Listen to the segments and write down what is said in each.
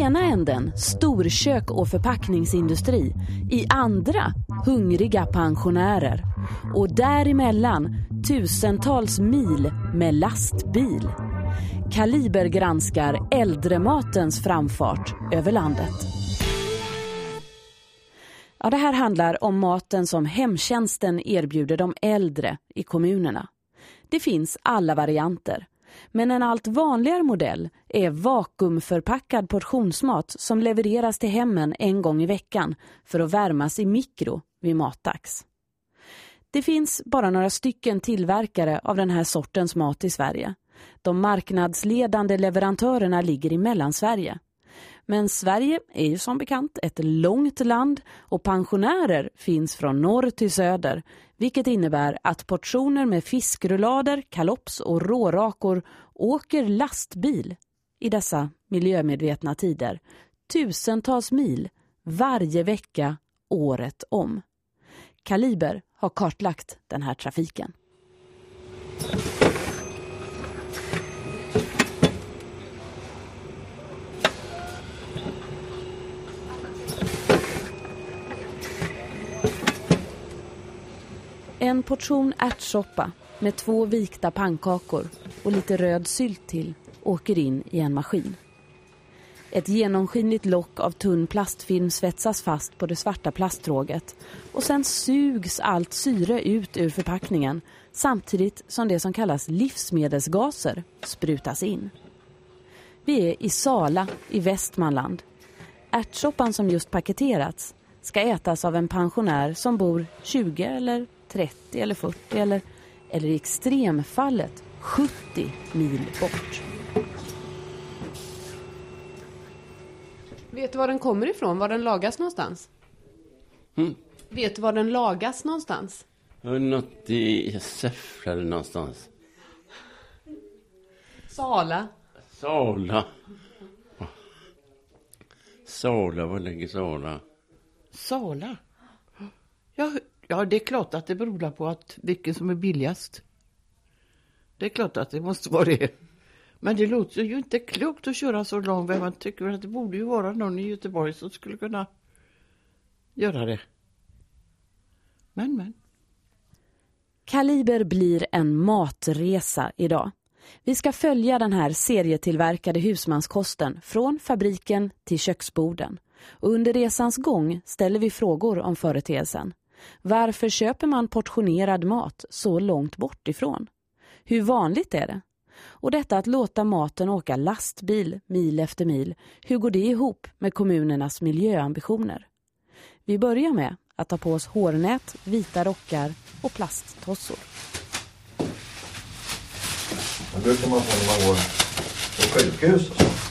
I ena änden storkök och förpackningsindustri. I andra hungriga pensionärer. Och däremellan tusentals mil med lastbil. Kaliber granskar äldrematens framfart över landet. Ja, det här handlar om maten som hemtjänsten erbjuder de äldre i kommunerna. Det finns alla varianter. Men en allt vanligare modell är vakuumförpackad portionsmat som levereras till hemmen en gång i veckan för att värmas i mikro vid matdags. Det finns bara några stycken tillverkare av den här sortens mat i Sverige. De marknadsledande leverantörerna ligger i Mellansverige. Men Sverige är ju som bekant ett långt land och pensionärer finns från norr till söder vilket innebär att portioner med fiskrullader, kalops och rårakor åker lastbil i dessa miljömedvetna tider. Tusentals mil varje vecka året om. Kaliber har kartlagt den här trafiken. En portion ärtsoppa med två vikta pannkakor och lite röd sylt till åker in i en maskin. Ett genomskinligt lock av tunn plastfilm svetsas fast på det svarta plasttråget och sen sugs allt syre ut ur förpackningen samtidigt som det som kallas livsmedelsgaser sprutas in. Vi är i Sala i Västmanland. Ärtsoppan som just paketerats ska ätas av en pensionär som bor 20 eller 30 eller 40 eller, eller i extremfallet 70 mil bort. Vet du var den kommer ifrån? Var den lagas någonstans? Mm. Vet du var den lagas någonstans? Något i Säffle eller någonstans. Sala. Sala. Sala, var ligger Sala? Sala? Ja, ja, det är klart att det beror på att vilken som är billigast. Det är klart att det måste vara det. Men det låter ju inte klokt att köra så lång väg. Man tycker att det borde ju vara någon i Göteborg som skulle kunna göra det. Men, men. Kaliber blir en matresa idag. Vi ska följa den här serietillverkade husmanskosten från fabriken till köksborden. Och under resans gång ställer vi frågor om företeelsen. Varför köper man portionerad mat så långt bort ifrån? Hur vanligt är det? Och detta att låta maten åka lastbil mil efter mil, hur går det ihop med kommunernas miljöambitioner? Vi börjar med att ta på oss hårnät, vita rockar och plasttossor. Det brukar man få när man går på sjukhus och så.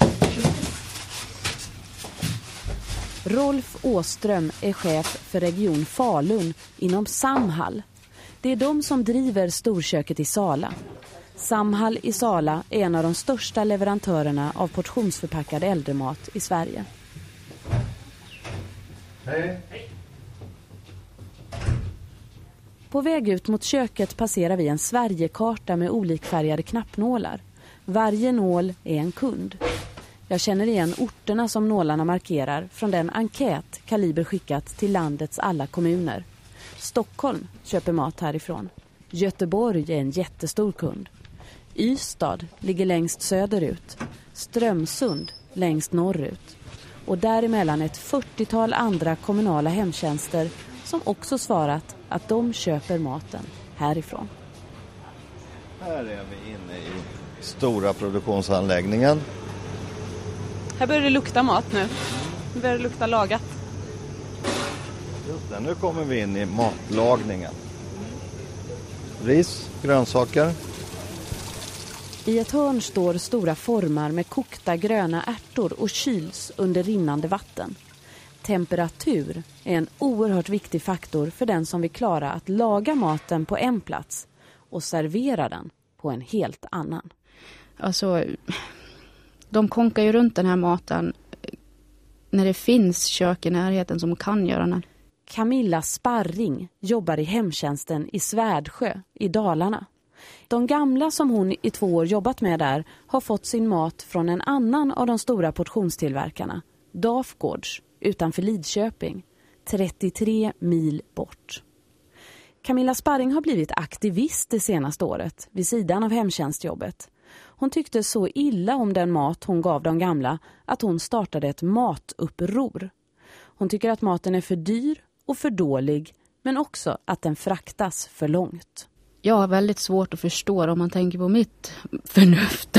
Rolf Åström är chef för region Falun inom Samhall. Det är de som driver storköket i Sala. Samhall i Sala är en av de största leverantörerna av portionsförpackad äldremat i Sverige. Hej. På väg ut mot köket passerar vi en Sverigekarta med olikfärgade knappnålar. Varje nål är en kund. Jag känner igen orterna som nålarna markerar från den enkät Kaliber skickat till landets alla kommuner. Stockholm köper mat härifrån. Göteborg är en jättestor kund. Ystad ligger längst söderut. Strömsund längst norrut. Och däremellan ett 40-tal andra kommunala hemtjänster som också svarat att de köper maten härifrån. Här är vi inne i stora produktionsanläggningen. Här börjar det lukta mat nu. Nu börjar det lukta lagat. Just det, nu kommer vi in i matlagningen. Ris, grönsaker. I ett hörn står stora formar med kokta gröna ärtor och kyls under rinnande vatten. Temperatur är en oerhört viktig faktor för den som vill klara att laga maten på en plats och servera den på en helt annan. Alltså, de konkar ju runt den här maten när det finns kök i närheten som kan göra den. Camilla Sparring jobbar i hemtjänsten i Svärdsjö i Dalarna. De gamla som hon i två år jobbat med där har fått sin mat från en annan av de stora portionstillverkarna, Dafgårds, utanför Lidköping, 33 mil bort. Camilla Sparring har blivit aktivist det senaste året vid sidan av hemtjänstjobbet. Hon tyckte så illa om den mat hon gav de gamla att hon startade ett matuppror. Hon tycker att maten är för dyr och för dålig men också att den fraktas för långt. Jag har väldigt svårt att förstå om man tänker på mitt förnuft.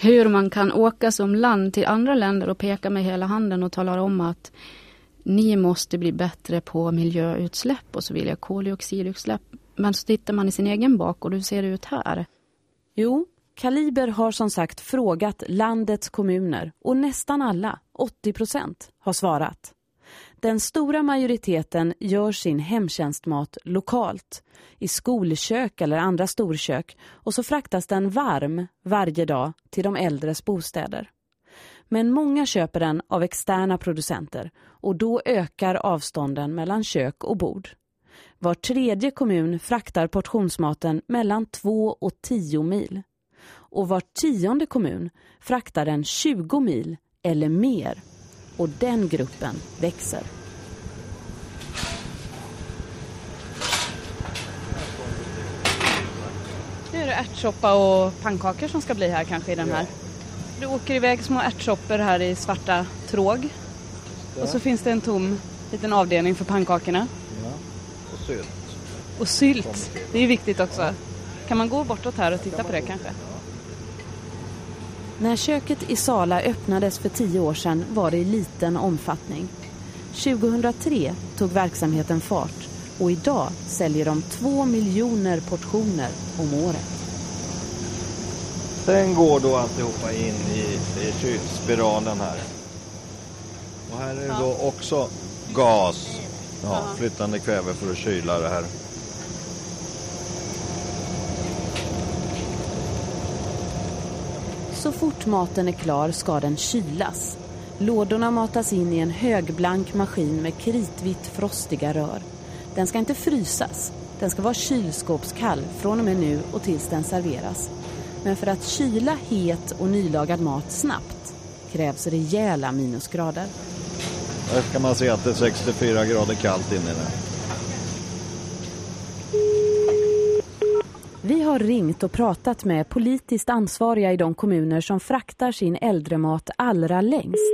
Hur man kan åka som land till andra länder och peka med hela handen och tala om att ni måste bli bättre på miljöutsläpp och så vidare, koldioxidutsläpp. Men så tittar man i sin egen bak och hur ser det ut här? Jo, Kaliber har som sagt frågat landets kommuner och nästan alla, 80 procent, har svarat. Den stora majoriteten gör sin hemtjänstmat lokalt, i skolkök eller andra storkök och så fraktas den varm varje dag till de äldres bostäder. Men många köper den av externa producenter och då ökar avstånden mellan kök och bord. Var tredje kommun fraktar portionsmaten mellan 2 och 10 mil. Och var tionde kommun fraktar den 20 mil eller mer. Och den gruppen växer. Nu är det ärtsoppa och pannkakor som ska bli här kanske i den här. Det åker iväg små ärtsoppor här i svarta tråg. Och så finns det en tom liten avdelning för pannkakorna. Och sylt. Och sylt, det är viktigt också. Kan man gå bortåt här och titta på det kanske? När köket i Sala öppnades för tio år sedan var det i liten omfattning. 2003 tog verksamheten fart och idag säljer de två miljoner portioner om året. Sen går då alltihopa in i, i kylspiralen här. Och här är det då också gas. Ja, flytande kväve för att kyla det här. Så fort maten är klar ska den kylas. Lådorna matas in i en högblank maskin med kritvitt frostiga rör. Den ska inte frysas. Den ska vara kylskåpskall från och med nu och tills den serveras. Men för att kyla het och nylagad mat snabbt krävs rejäla minusgrader. Här kan man se att det är 64 grader kallt inne i den. Vi har ringt och pratat med politiskt ansvariga i de kommuner som fraktar sin äldremat allra längst.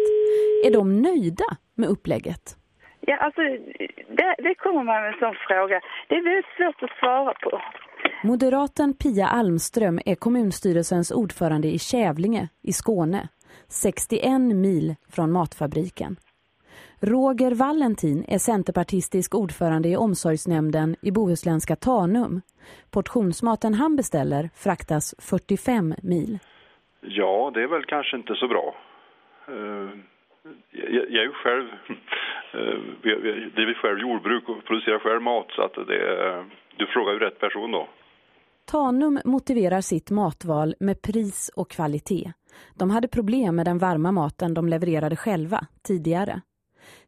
Är de nöjda med upplägget? Ja, alltså det, det kommer man med en sån fråga. Det är väldigt svårt att svara på. Moderaten Pia Almström är kommunstyrelsens ordförande i Kävlinge i Skåne, 61 mil från matfabriken. Roger Valentin är centerpartistisk ordförande i omsorgsnämnden i Bohuslänska Tanum. Portionsmaten han beställer fraktas 45 mil. Ja, det är väl kanske inte så bra. Eh, Jag, jag är ju själv, eh, vi driver själv jordbruk och producerar själv mat så att det du frågar ju rätt person då. Tanum motiverar sitt matval med pris och kvalitet. De hade problem med den varma maten de levererade själva tidigare.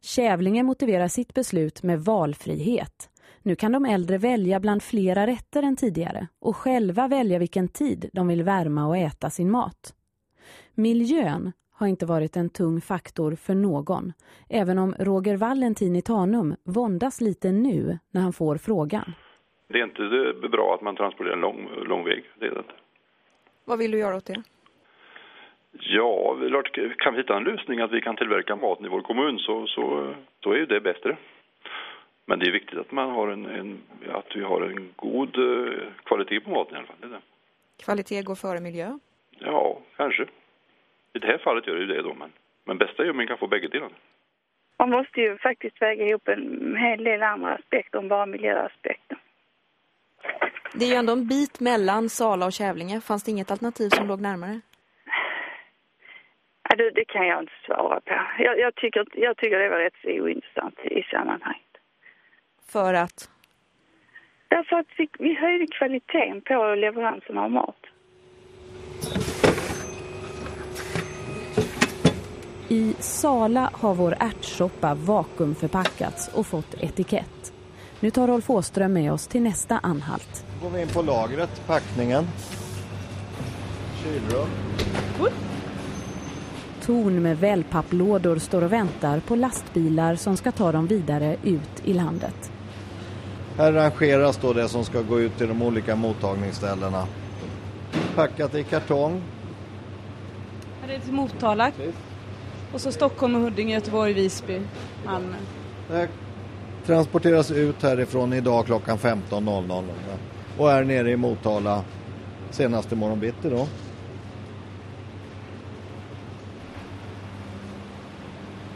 Kävlinge motiverar sitt beslut med valfrihet. Nu kan de äldre välja bland flera rätter än tidigare och själva välja vilken tid de vill värma och äta sin mat. Miljön har inte varit en tung faktor för någon, även om Roger Valentin i Tanum våndas lite nu när han får frågan. Det är inte bra att man transporterar en lång, lång väg, det är det. Vad vill du göra åt det? Ja, kan vi hitta en lösning att vi kan tillverka maten i vår kommun så, så då är ju det bättre. Men det är viktigt att man har en, en att vi har en god eh, kvalitet på maten i alla fall. Det det. Kvalitet går före miljö. Ja, kanske. I det här fallet gör det ju det då, men, men bästa är om man kan få bägge delarna. Man måste ju faktiskt väga ihop en hel del andra aspekter än bara miljöaspekter. Det är ju ändå en bit mellan Sala och Kävlinge. Fanns det inget alternativ som låg närmare? Ja, det, det kan jag inte svara på. Jag, jag, tycker, jag tycker det var rätt så ointressant i sammanhanget. För att? Därför att vi, vi höjde kvaliteten på leveransen av mat. I Sala har vår ärtsoppa vakuumförpackats och fått etikett. Nu tar Rolf Åström med oss till nästa anhalt. Då går vi in på lagret, packningen. Kylrum. Torn med wellpapplådor står och väntar på lastbilar som ska ta dem vidare ut i landet. Här rangeras då det som ska gå ut till de olika mottagningsställena. Packat i kartong. Här är det till Motala. Och så Stockholm, Huddinge, Göteborg, Visby, Malmö. Det här transporteras ut härifrån idag klockan 15.00 och är nere i Motala senast imorgon bitti då.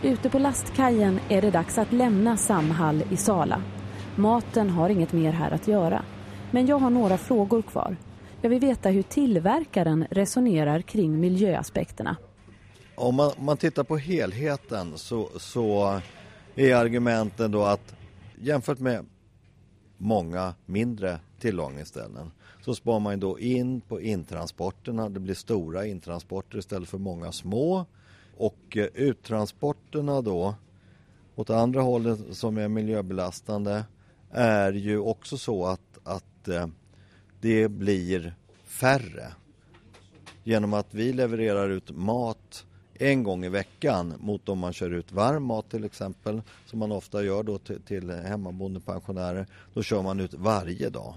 Ute på lastkajen är det dags att lämna Samhall i Sala. Maten har inget mer här att göra. Men jag har några frågor kvar. Jag vill veta hur tillverkaren resonerar kring miljöaspekterna. Om man, man tittar på helheten så, så är argumenten då att jämfört med många mindre tillagningsställen så spar man då in på intransporterna. Det blir stora intransporter istället för många små. Och eh, uttransporterna då åt andra hållet som är miljöbelastande är ju också så att, att eh, det blir färre. Genom att vi levererar ut mat en gång i veckan mot om man kör ut varm mat till exempel som man ofta gör då till, till hemmabondepensionärer. Då kör man ut varje dag.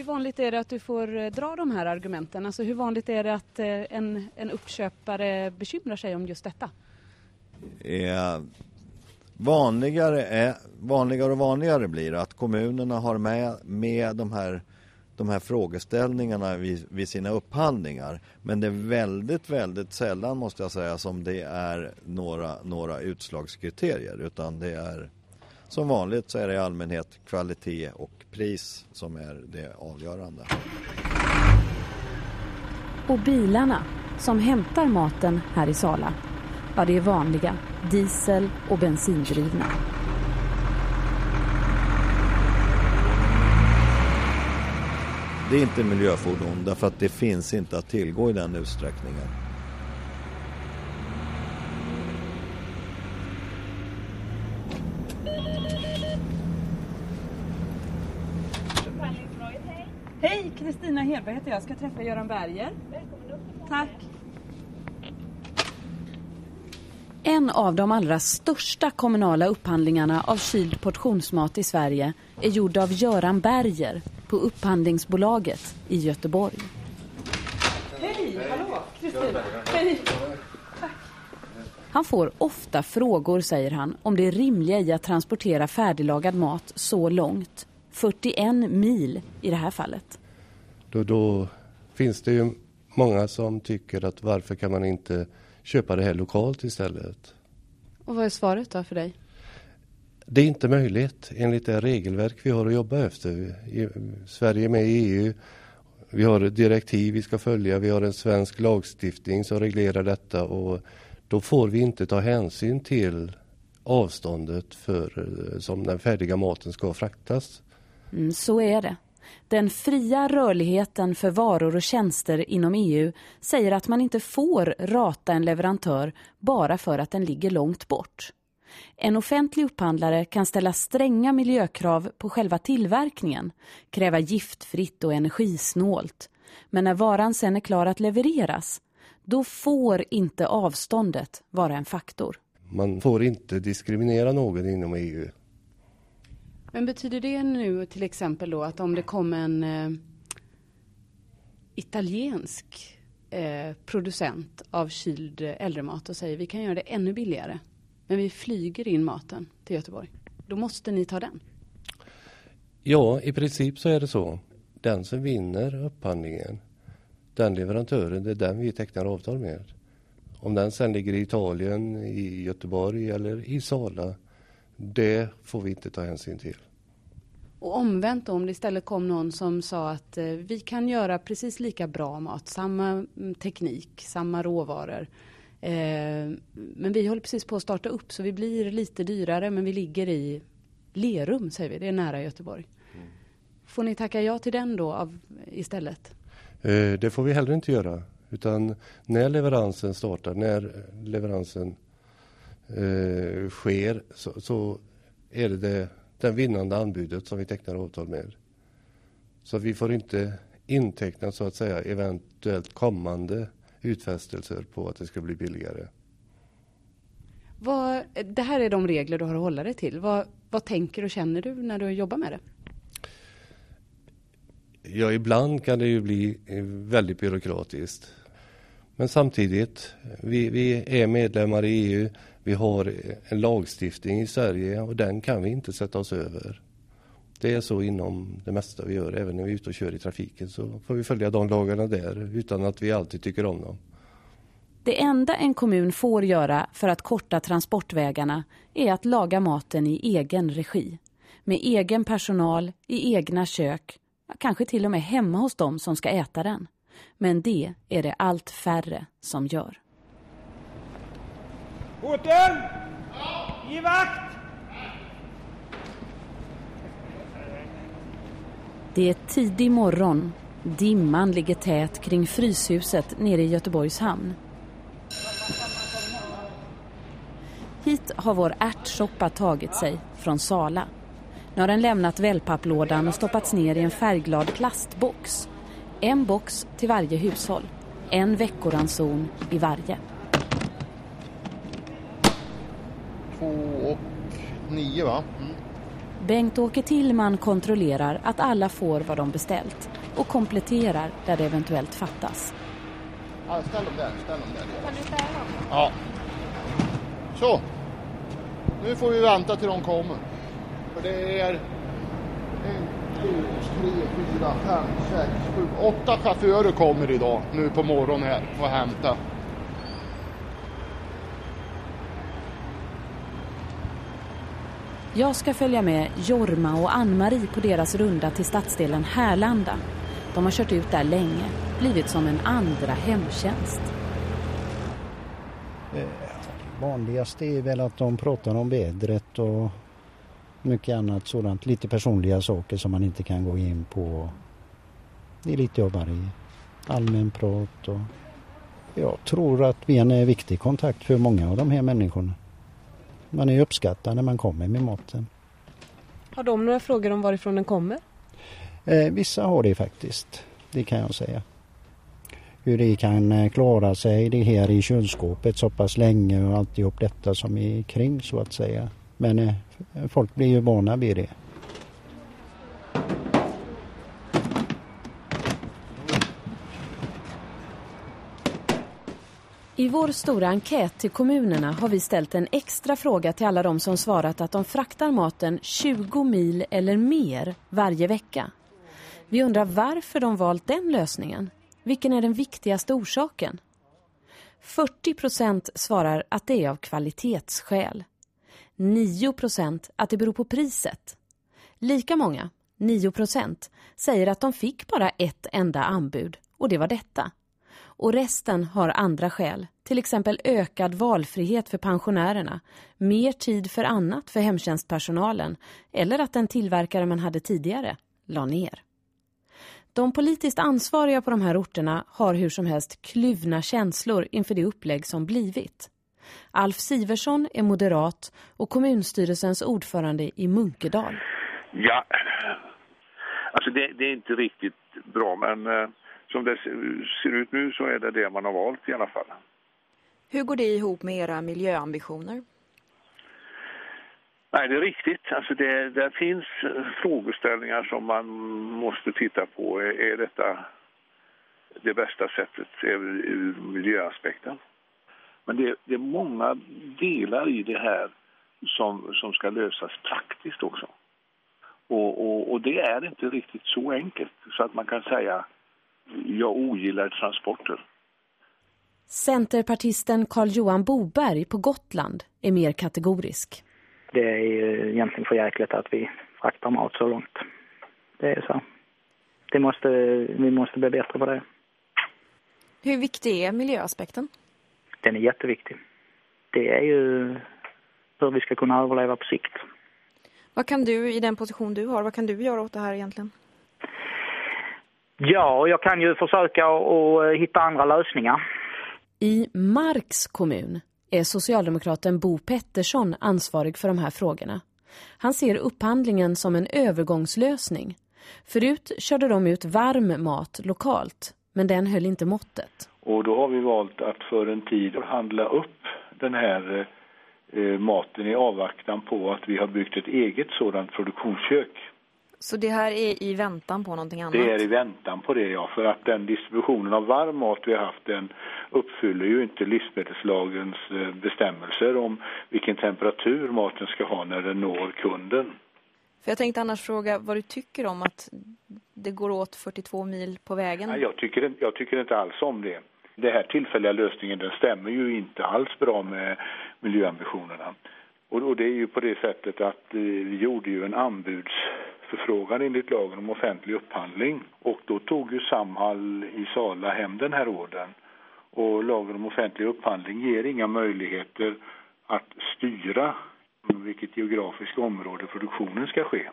Hur vanligt är det att du får eh, dra de här argumenten? Alltså hur vanligt är det att eh, en, en uppköpare bekymrar sig om just detta? Eh, vanligare, är, vanligare och vanligare blir att kommunerna har med, med de här de här frågeställningarna vid, vid, sina upphandlingar. Men det är väldigt, väldigt sällan måste jag säga som det är några, några utslagskriterier utan det är som vanligt så är det i allmänhet kvalitet och pris som är det avgörande. Och bilarna som hämtar maten här i Sala, ja det är vanliga diesel och bensindrivna. Det är inte miljöfordon därför att det finns inte att tillgå i den utsträckningen. Hej, Hedberg heter jag. Jag ska träffa Göran Berger. Tack. En av de allra största kommunala upphandlingarna av kyld portionsmat i Sverige är gjord av Göran Berger på Upphandlingsbolaget i Göteborg. Hej, hallå, Kristina. Hej. Han får ofta frågor, säger han, om det rimliga i att transportera färdiglagad mat så långt. 41 mil i det här fallet. Då, då finns det ju många som tycker att varför kan man inte köpa det här lokalt istället? Och vad är svaret då för dig? Det är inte möjligt enligt det regelverk vi har att jobba efter. Sverige är med i EU. Vi har direktiv vi ska följa. Vi har en svensk lagstiftning som reglerar detta och då får vi inte ta hänsyn till avståndet för, som den färdiga maten ska fraktas. Mm, så är det. Den fria rörligheten för varor och tjänster inom EU säger att man inte får rata en leverantör bara för att den ligger långt bort. En offentlig upphandlare kan ställa stränga miljökrav på själva tillverkningen, kräva giftfritt och energisnålt. Men när varan sen är klar att levereras, då får inte avståndet vara en faktor. Man får inte diskriminera någon inom EU. Men betyder det nu till exempel då att om det kom en eh, italiensk eh, producent av kyld eh, äldremat och säger vi kan göra det ännu billigare men vi flyger in maten till Göteborg. Då måste ni ta den. Ja, i princip så är det så. Den som vinner upphandlingen, den leverantören, det är den vi tecknar avtal med. Om den sen ligger i Italien, i Göteborg eller i Sala, det får vi inte ta hänsyn till. Och omvänt om det istället kom någon som sa att eh, vi kan göra precis lika bra mat, samma mm, teknik, samma råvaror. Eh, men vi håller precis på att starta upp så vi blir lite dyrare men vi ligger i Lerum säger vi, det är nära Göteborg. Mm. Får ni tacka ja till den då av, istället? Eh, det får vi heller inte göra. Utan när leveransen startar, när leveransen eh, sker så, så, är det, det den vinnande anbudet som vi tecknar avtal med. Så vi får inte inteckna så att säga eventuellt kommande utfästelser på att det ska bli billigare. Vad, det här är de regler du har att hålla dig till. Vad, vad tänker och känner du när du jobbar med det? Ja, ibland kan det ju bli väldigt byråkratiskt. Men samtidigt, vi, vi är medlemmar i EU. Vi har en lagstiftning i Sverige och den kan vi inte sätta oss över. Det är så inom det mesta vi gör, även när vi är ute och kör i trafiken så får vi följa de lagarna där utan att vi alltid tycker om dem. Det enda en kommun får göra för att korta transportvägarna är att laga maten i egen regi. Med egen personal, i egna kök, kanske till och med hemma hos dem som ska äta den. Men det är det allt färre som gör. Båten! Ge vakt! Det är tidig morgon. Dimman ligger tät kring Fryshuset nere i Göteborgs hamn. Hit har vår ärtsoppa tagit sig från Sala. Nu har den lämnat välpapplådan och stoppats ner i en färgglad plastbox. En box till varje hushåll. En veckoranson i varje. Två och nio va? Mm. Bengt-Åke Tillman kontrollerar att alla får vad de beställt och kompletterar där det eventuellt fattas. Ja, ställ dem där, ställ dem där. Kan du ställa dem? Ja. Så. Nu får vi vänta till de kommer. För det är en, två, tre, fyra, fem, sex, sju, åtta chaufförer kommer idag nu på morgonen här och hämta. Jag ska följa med Jorma och Ann-Marie på deras runda till stadsdelen Härlanda. De har kört ut där länge, blivit som en andra hemtjänst. Eh, Det vanligaste är väl att de pratar om vädret och mycket annat sådant. Lite personliga saker som man inte kan gå in på. Det är lite av varje. Allmän prat och jag tror att vi är en viktig kontakt för många av de här människorna. Man är uppskattad när man kommer med maten. Har de några frågor om varifrån den kommer? Eh, vissa har det faktiskt, det kan jag säga. Hur det kan eh, klara sig det här i kylskåpet så pass länge och alltihop detta som är kring så att säga. Men eh, folk blir ju vana vid det. Vår stora enkät till kommunerna har vi ställt en extra fråga till alla de som svarat att de fraktar maten 20 mil eller mer varje vecka. Vi undrar varför de valt den lösningen. Vilken är den viktigaste orsaken? 40 procent svarar att det är av kvalitetsskäl. 9 procent att det beror på priset. Lika många, 9 procent, säger att de fick bara ett enda anbud och det var detta. Och resten har andra skäl, till exempel ökad valfrihet för pensionärerna, mer tid för annat för hemtjänstpersonalen eller att den tillverkare man hade tidigare la ner. De politiskt ansvariga på de här orterna har hur som helst kluvna känslor inför det upplägg som blivit. Alf Siversson är moderat och kommunstyrelsens ordförande i Munkedal. Ja, alltså det, det är inte riktigt bra men eh, som det ser ut nu så är det det man har valt i alla fall. Hur går det ihop med era miljöambitioner? Nej, det är riktigt. Alltså det, det finns eh, frågeställningar som man måste titta på. Är, är detta det bästa sättet ur, ur miljöaspekten? Men det, det, är många delar i det här som, som ska lösas praktiskt också. Och, och, och det är inte riktigt så enkelt så att man kan säga jag ogillar transporter. Centerpartisten Carl-Johan Boberg på Gotland är mer kategorisk. Det är ju egentligen för jäkligt att vi fraktar mat så långt. Det är så. Det måste, vi måste bli bättre på det. Hur viktig är miljöaspekten? Den är jätteviktig. Det är ju hur vi ska kunna överleva på sikt. Vad kan du i den position du har, vad kan du göra åt det här egentligen? Ja, jag kan ju försöka att hitta andra lösningar. I Marks kommun är socialdemokraten Bo Pettersson ansvarig för de här frågorna. Han ser upphandlingen som en övergångslösning. Förut körde de ut varm mat lokalt, men den höll inte måttet. Och då har vi valt att för en tid handla upp den här eh, maten i avvaktan på att vi har byggt ett eget sådant produktionskök. Så det här är i väntan på någonting annat? Det är i väntan på det, ja. För att den distributionen av varm mat vi har haft, den uppfyller ju inte livsmedelslagens eh, bestämmelser om vilken temperatur maten ska ha när den når kunden. För jag tänkte annars fråga vad du tycker om att det går åt 42 mil på vägen? Jag, tycker, jag tycker inte alls om det. Den här tillfälliga lösningen den stämmer ju inte alls bra med miljöambitionerna. Och, det är ju på det sättet att eh, vi gjorde ju en anbudsförfrågan enligt lagen om offentlig upphandling. Och då tog ju Samhall i Sala hem den här orden. Och lagen om offentlig upphandling ger inga möjligheter att styra vilket geografiskt område produktionen ska ske.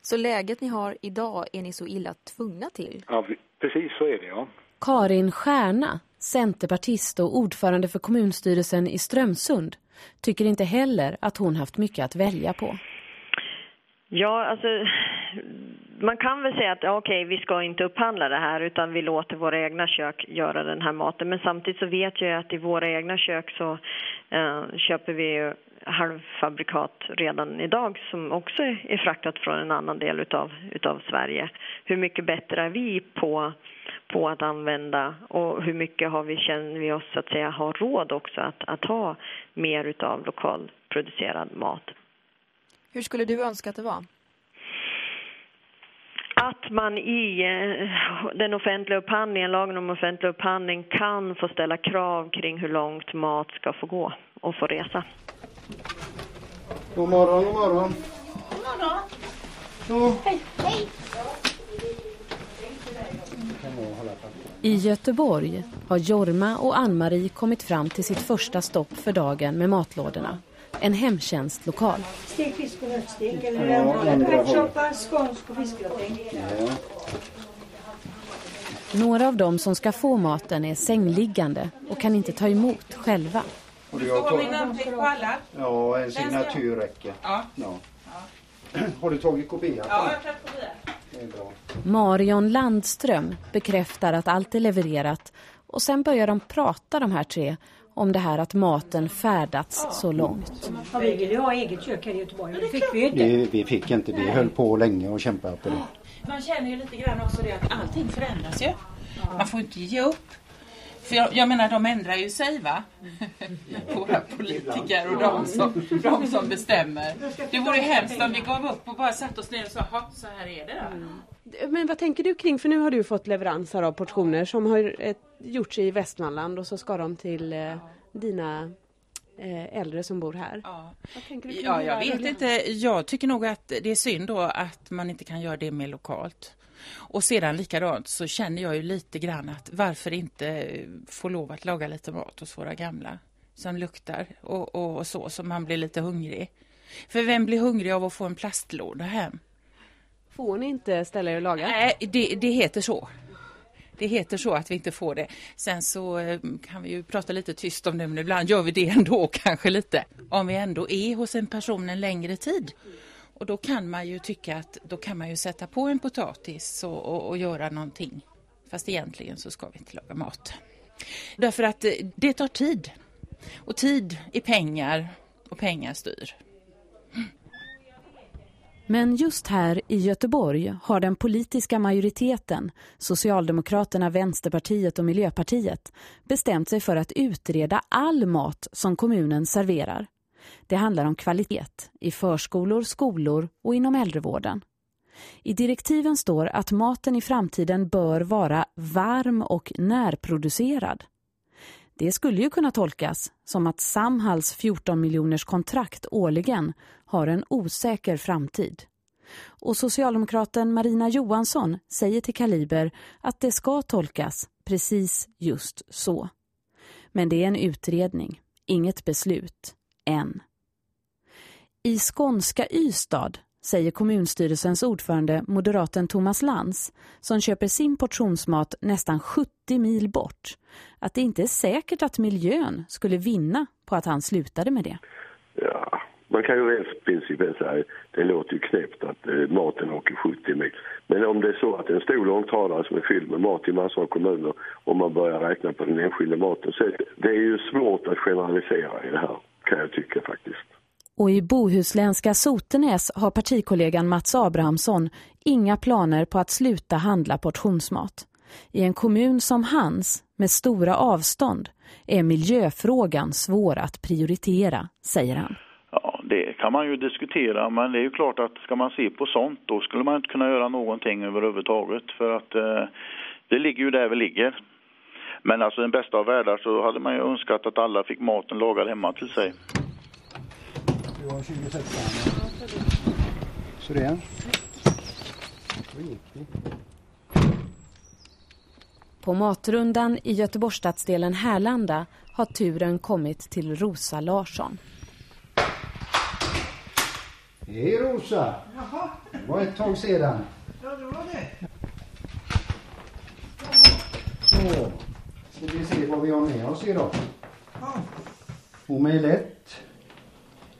Så läget ni har idag är ni så illa tvungna till? Ja, precis så är det, ja. Karin Stjärna, centerpartist och ordförande för kommunstyrelsen i Strömsund, tycker inte heller att hon haft mycket att välja på. Ja, alltså man kan väl säga att okej, okay, vi ska inte upphandla det här utan vi låter våra egna kök göra den här maten. Men samtidigt så vet jag att i våra egna kök så eh, köper vi halvfabrikat redan idag som också är fraktat från en annan del utav, utav Sverige. Hur mycket bättre är vi på, på att använda och hur mycket har vi, känner vi oss att säga har råd också att, att ha mer utav lokalproducerad mat. Hur skulle du önska att det var? Att man i eh, den offentliga upphandlingen, lagen om offentlig upphandling, kan få ställa krav kring hur långt mat ska få gå och få resa. God morgon, god morgon. God morgon. Så. Hej, hej. I Göteborg har Jorma och Ann-Marie kommit fram till sitt första stopp för dagen med matlådorna. En hemtjänstlokal. Stekfisk och nötstek eller ja, ärtsoppa, skånsk och fiskgratäng. Ja. Några av dem som ska få maten är sängliggande och kan inte ta emot själva. Och du ska ha min namnteck på alla? Ja, en signatur räcker. Ja. ja. Har du tagit kopia? Ja, jag har tagit kopia. Det. Marion Landström bekräftar att allt är levererat och sen börjar de prata de här tre om det här att maten färdats så långt. Ja, vi ville ha eget kök här i Göteborg, men det fick vi inte. Vi, vi fick inte, vi höll på länge och kämpade på det. Man känner ju lite grann också det att allting förändras ju. Man får inte ge upp. För jag, jag, menar, de ändrar ju sig va? Våra politiker och de som, de som bestämmer. Det vore hemskt om vi gav upp och bara satt oss ner och sa, så här är det då. Mm. Men vad tänker du kring, för nu har du fått leveranser av portioner som har eh, gjorts i Västmanland och så ska de till eh, dina eh, äldre som bor här. Ja, ja jag vet inte. Jag tycker nog att det är synd då att man inte kan göra det mer lokalt. Och sedan likadant så känner jag ju lite grann att varför inte få lov att laga lite mat hos våra gamla som luktar och, och, och så, så man blir lite hungrig. För vem blir hungrig av att få en plastlåda hem? Får ni inte ställa er och laga? Nej, det, det heter så. Det heter så att vi inte får det. Sen så eh, kan vi ju prata lite tyst om det, men ibland gör vi det ändå kanske lite. Om vi ändå är hos en person en längre tid och då kan man ju tycka att då kan man ju sätta på en potatis och, och, och göra någonting. Fast egentligen så ska vi inte laga mat. Därför att eh, det tar tid. Och tid är pengar och pengar styr. Men just här i Göteborg har den politiska majoriteten, Socialdemokraterna, Vänsterpartiet och Miljöpartiet, bestämt sig för att utreda all mat som kommunen serverar. Det handlar om kvalitet i förskolor, skolor och inom äldrevården. I direktiven står att maten i framtiden bör vara varm och närproducerad. Det skulle ju kunna tolkas som att Samhalls 14 miljoners kontrakt årligen har en osäker framtid. Och socialdemokraten Marina Johansson säger till Kaliber att det ska tolkas precis just så. Men det är en utredning, inget beslut än. I skånska Ystad säger kommunstyrelsens ordförande moderaten Thomas Lans som köper sin portionsmat nästan 70 mil bort att det inte är säkert att miljön skulle vinna på att han slutade med det. Ja, Man kan ju rent principiellt säga det låter ju knäppt att eh, maten åker 70 mil. Men om det är så att en stor långtradare som är fylld med mat i massor av kommuner och man börjar räkna på den enskilda maten så är det, det är ju svårt att generalisera i det här kan jag tycka faktiskt. Och i bohuslänska Sotenäs har partikollegan Mats Abrahamsson inga planer på att sluta handla portionsmat. I en kommun som hans, med stora avstånd, är miljöfrågan svår att prioritera, säger han. Ja, det kan man ju diskutera, men det är ju klart att ska man se på sånt, då skulle man inte kunna göra någonting överhuvudtaget, för att eh, det ligger ju där vi ligger. Men alltså den bästa av världar så hade man ju önskat att alla fick maten lagad hemma till sig. Du har 26 Så det. På matrundan i Göteborgsstadsdelen Härlanda har turen kommit till Rosa Larsson. Hej Rosa! Jaha. Det var ett tag sedan. Ja, det var det. Så, ska vi se vad vi har med oss idag. Ja. Omelett.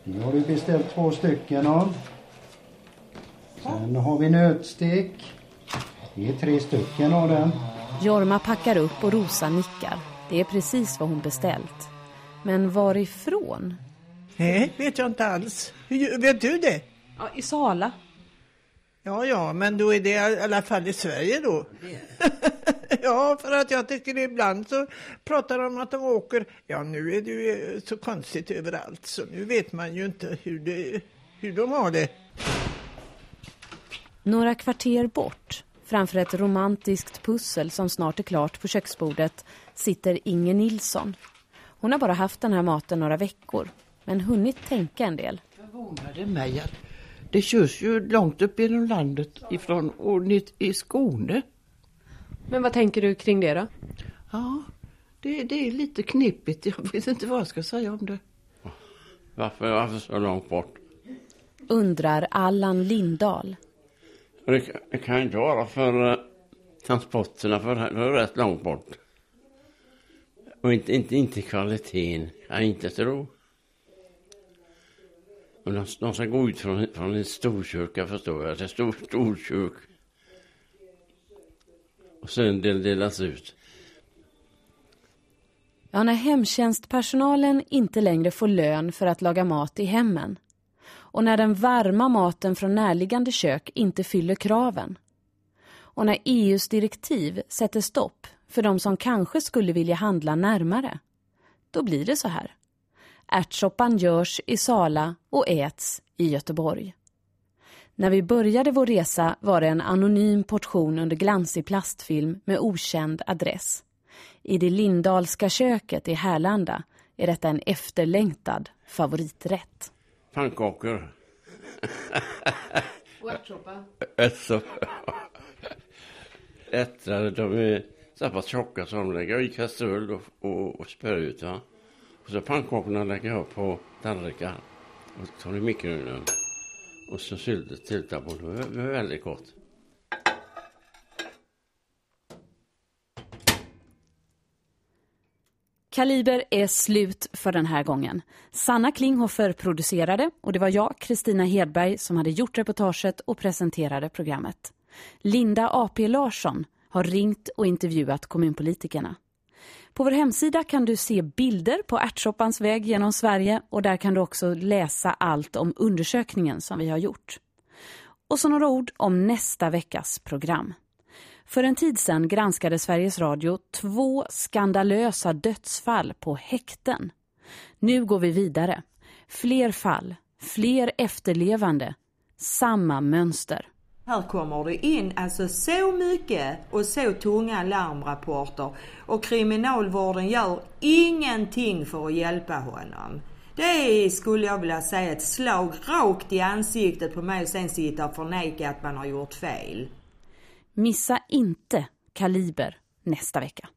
Det har vi beställt två stycken av. Sen har vi nötstek. Det är tre stycken av den. Jorma packar upp och Rosa nickar. Det är precis vad hon beställt. Men varifrån? Nej, vet jag inte alls. Hur, vet du det? Ja, i Sala. Ja, ja, men då är det i alla fall i Sverige då. ja, för att jag tycker ibland så pratar de om att de åker, ja nu är det ju så konstigt överallt så nu vet man ju inte hur, det, hur de har det. Några kvarter bort, framför ett romantiskt pussel som snart är klart på köksbordet, sitter Inge Nilsson. Hon har bara haft den här maten några veckor, men hunnit tänka en del. förvånade mig att det körs ju långt upp genom landet ifrån och i Skåne. Men vad tänker du kring det då? Ja, det, det är lite knepigt. Jag vet inte vad jag ska säga om det. Varför, varför så långt bort? Undrar Allan Lindahl. Det, kan- det kan inte vara för eh, transporterna, för det är rätt långt bort. Och inte, inte, inte kvaliteten, kan jag inte tro. Och de, de ska gå ut från, från en storkyrka förstår jag, det är stor, storkyrk. Och sen del, delas ut. Ja, när hemtjänstpersonalen inte längre får lön för att laga mat i hemmen. Och när den varma maten från närliggande kök inte fyller kraven. Och när EUs direktiv sätter stopp för de som kanske skulle vilja handla närmare. Då blir det så här. Ärtsoppan görs i Sala och äts i Göteborg. När vi började vår resa var det en anonym portion under glansig plastfilm med okänd adress. I det Lindalska köket i Härlanda är detta en efterlängtad favoriträtt. Pannkakor. Och ärtsoppa? Ärtsoppa. Ärtrade, de är så pass tjocka så de lägger i kastrull och, och, och spär ut. Va? Och så pannkakorna lägger jag på tallrikar och tar i mikrougnen. Och så syltet tilltar på. Det var väldigt gott. Kaliber är slut för den här gången. Sanna Klinghoffer producerade och det var jag, Kristina Hedberg, som hade gjort reportaget och presenterade programmet. Linda A.P. Larsson har ringt och intervjuat kommunpolitikerna. På vår hemsida kan du se bilder på ärtsoppans väg genom Sverige och där kan du också läsa allt om undersökningen som vi har gjort. Och så några ord om nästa veckas program. För en tid sedan granskade Sveriges Radio två skandalösa dödsfall på häkten. Nu går vi vidare. Fler fall, fler efterlevande, samma mönster. Här kommer det in alltså så mycket och så tunga larmrapporter och kriminalvården gör ingenting för att hjälpa honom. Det är, skulle jag vilja säga, ett slag rakt i ansiktet på mig och sen sitta och förneka att man har gjort fel. Missa inte Kaliber nästa vecka.